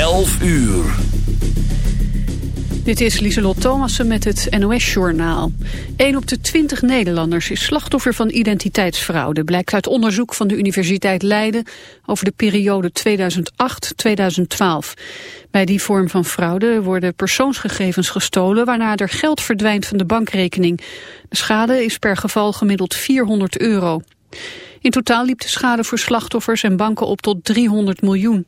11 uur. Dit is Lieselot Thomassen met het NOS-journaal. 1 op de 20 Nederlanders is slachtoffer van identiteitsfraude... blijkt uit onderzoek van de Universiteit Leiden... over de periode 2008-2012. Bij die vorm van fraude worden persoonsgegevens gestolen... waarna er geld verdwijnt van de bankrekening. De schade is per geval gemiddeld 400 euro. In totaal liep de schade voor slachtoffers en banken op tot 300 miljoen.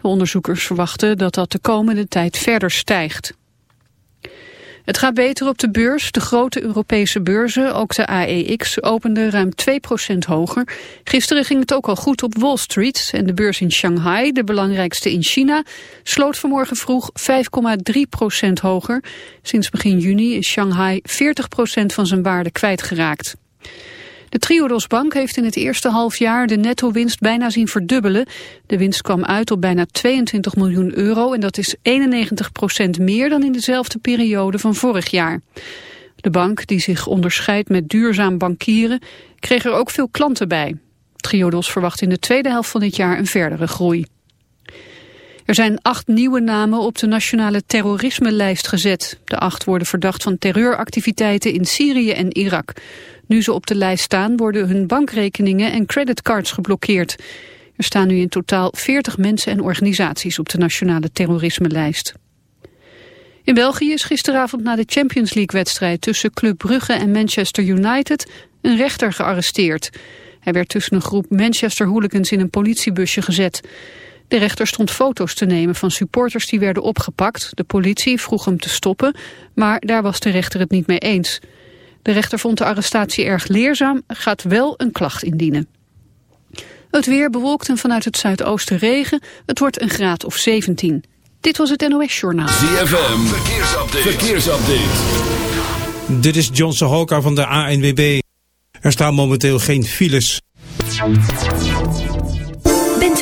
De onderzoekers verwachten dat dat de komende tijd verder stijgt. Het gaat beter op de beurs. De grote Europese beurzen, ook de AEX, openden ruim 2% hoger. Gisteren ging het ook al goed op Wall Street. En de beurs in Shanghai, de belangrijkste in China, sloot vanmorgen vroeg 5,3% hoger. Sinds begin juni is Shanghai 40% van zijn waarde kwijtgeraakt. De Triodos Bank heeft in het eerste halfjaar de netto-winst bijna zien verdubbelen. De winst kwam uit op bijna 22 miljoen euro en dat is 91 procent meer dan in dezelfde periode van vorig jaar. De bank, die zich onderscheidt met duurzaam bankieren, kreeg er ook veel klanten bij. Triodos verwacht in de tweede helft van dit jaar een verdere groei. Er zijn acht nieuwe namen op de nationale terrorisme-lijst gezet. De acht worden verdacht van terreuractiviteiten in Syrië en Irak. Nu ze op de lijst staan worden hun bankrekeningen en creditcards geblokkeerd. Er staan nu in totaal 40 mensen en organisaties op de nationale terrorisme-lijst. In België is gisteravond na de Champions League-wedstrijd tussen Club Brugge en Manchester United een rechter gearresteerd. Hij werd tussen een groep Manchester hooligans in een politiebusje gezet. De rechter stond foto's te nemen van supporters die werden opgepakt. De politie vroeg hem te stoppen, maar daar was de rechter het niet mee eens. De rechter vond de arrestatie erg leerzaam, gaat wel een klacht indienen. Het weer bewolkt en vanuit het zuidoosten regen. Het wordt een graad of 17. Dit was het NOS Journaal. ZFM, verkeersupdate. verkeersupdate. Dit is John Sohoka van de ANWB. Er staan momenteel geen files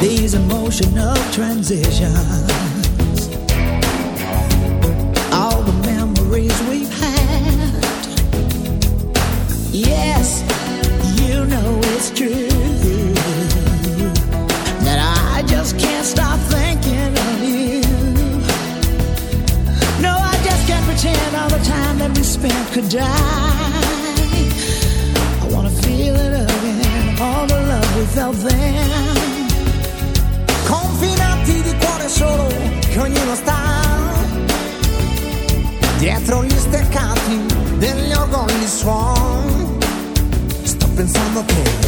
these emotional transitions. All the memories we've had. Yes, you know it's true that I just can't stop thinking of you. No, I just can't pretend all the time that we spent could die. lonely swan Sto pensando a pain.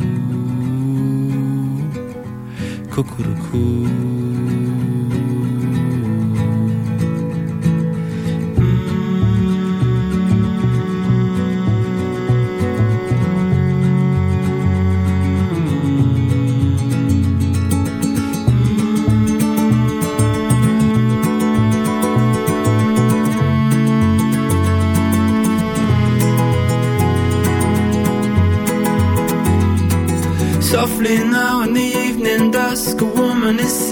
Cuckoo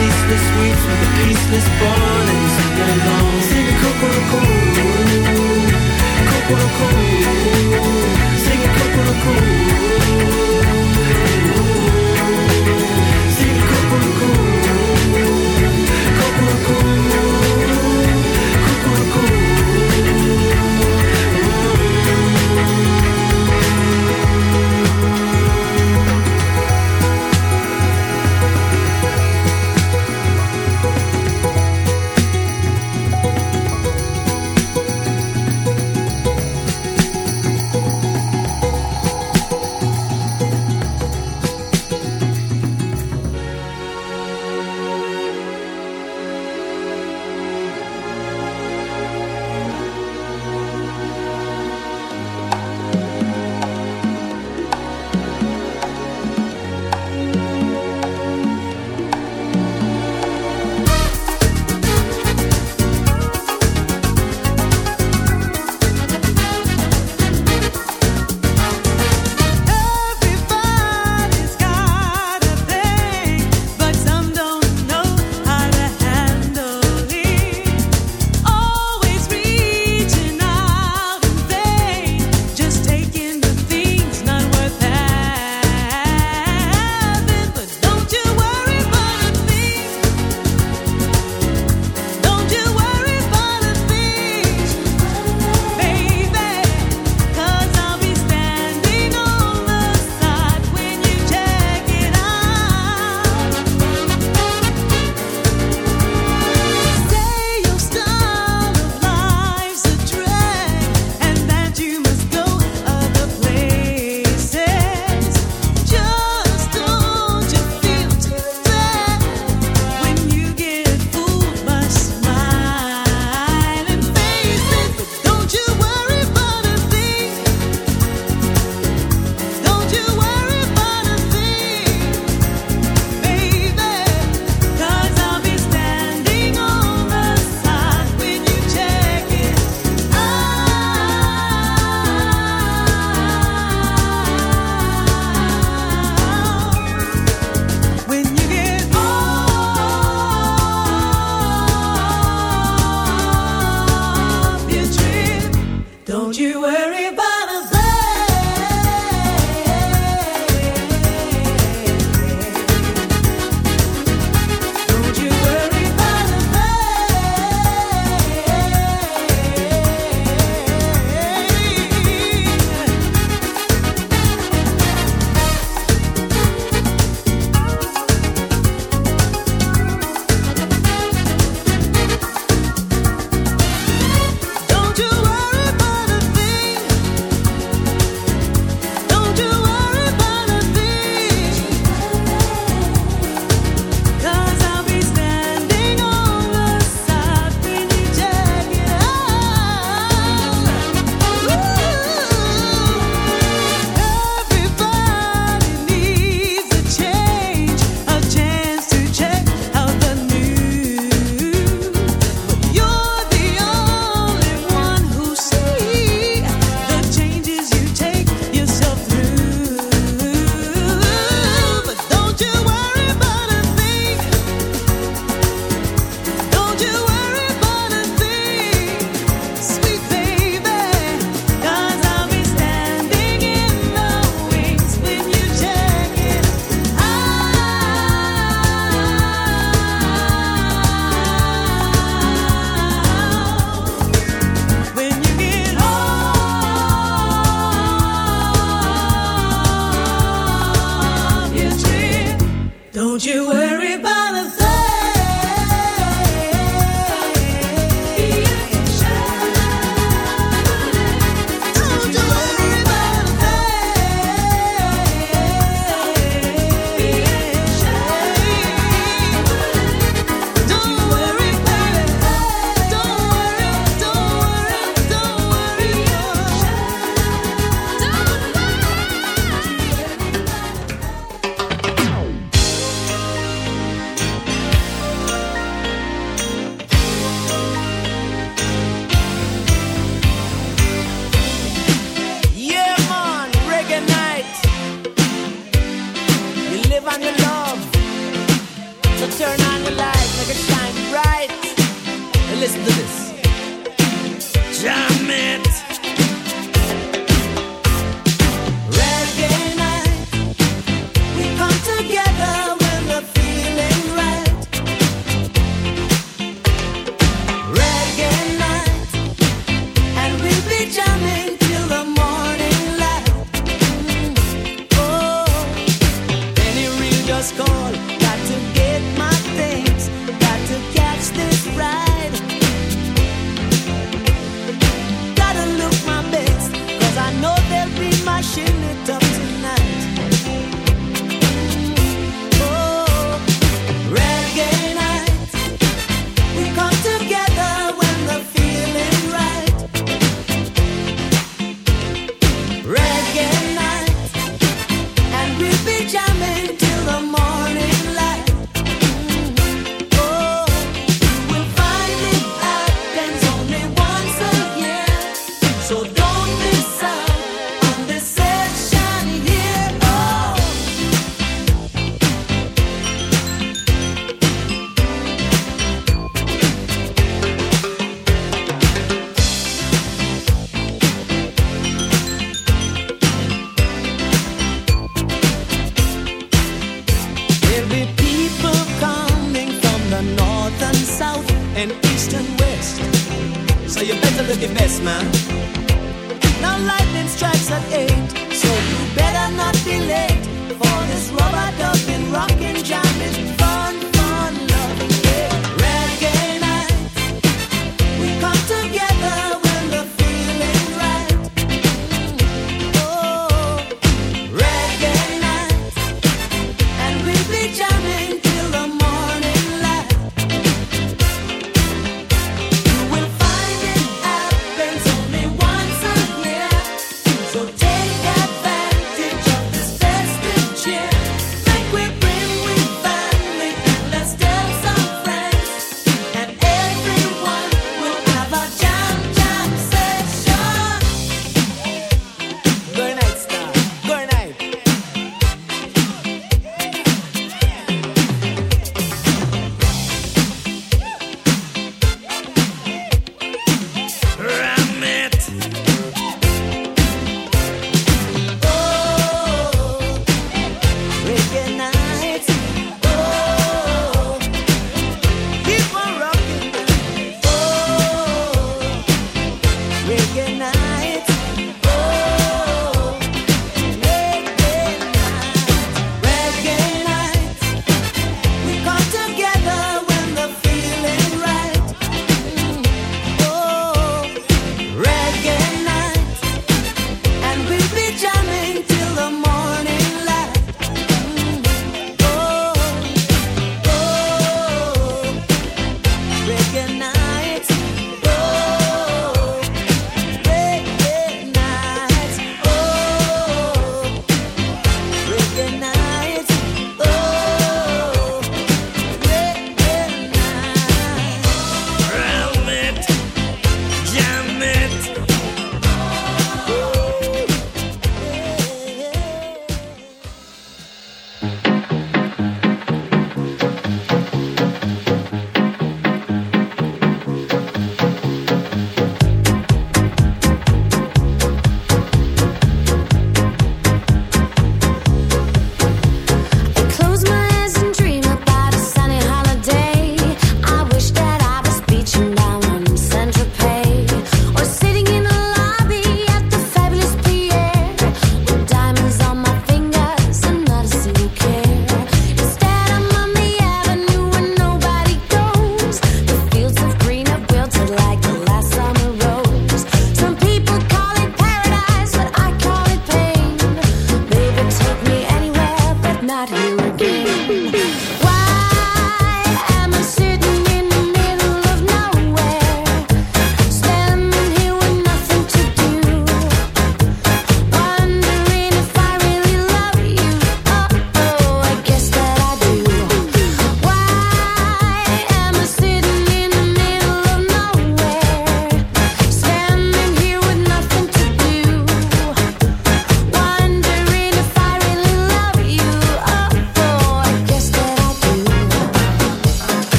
ceaseless weeds with a peaceless bond and sing along. Sing Sing Sing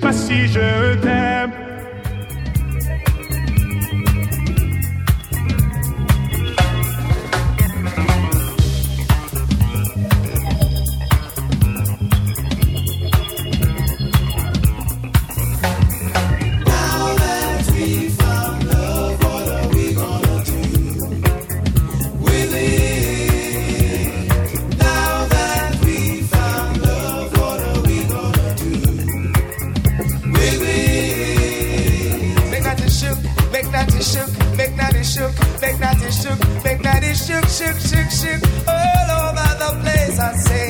pas si je t'aime. it shook, make that shook, make that shook, make that shook, shook, shook, shook, all over the place. I say.